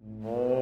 More.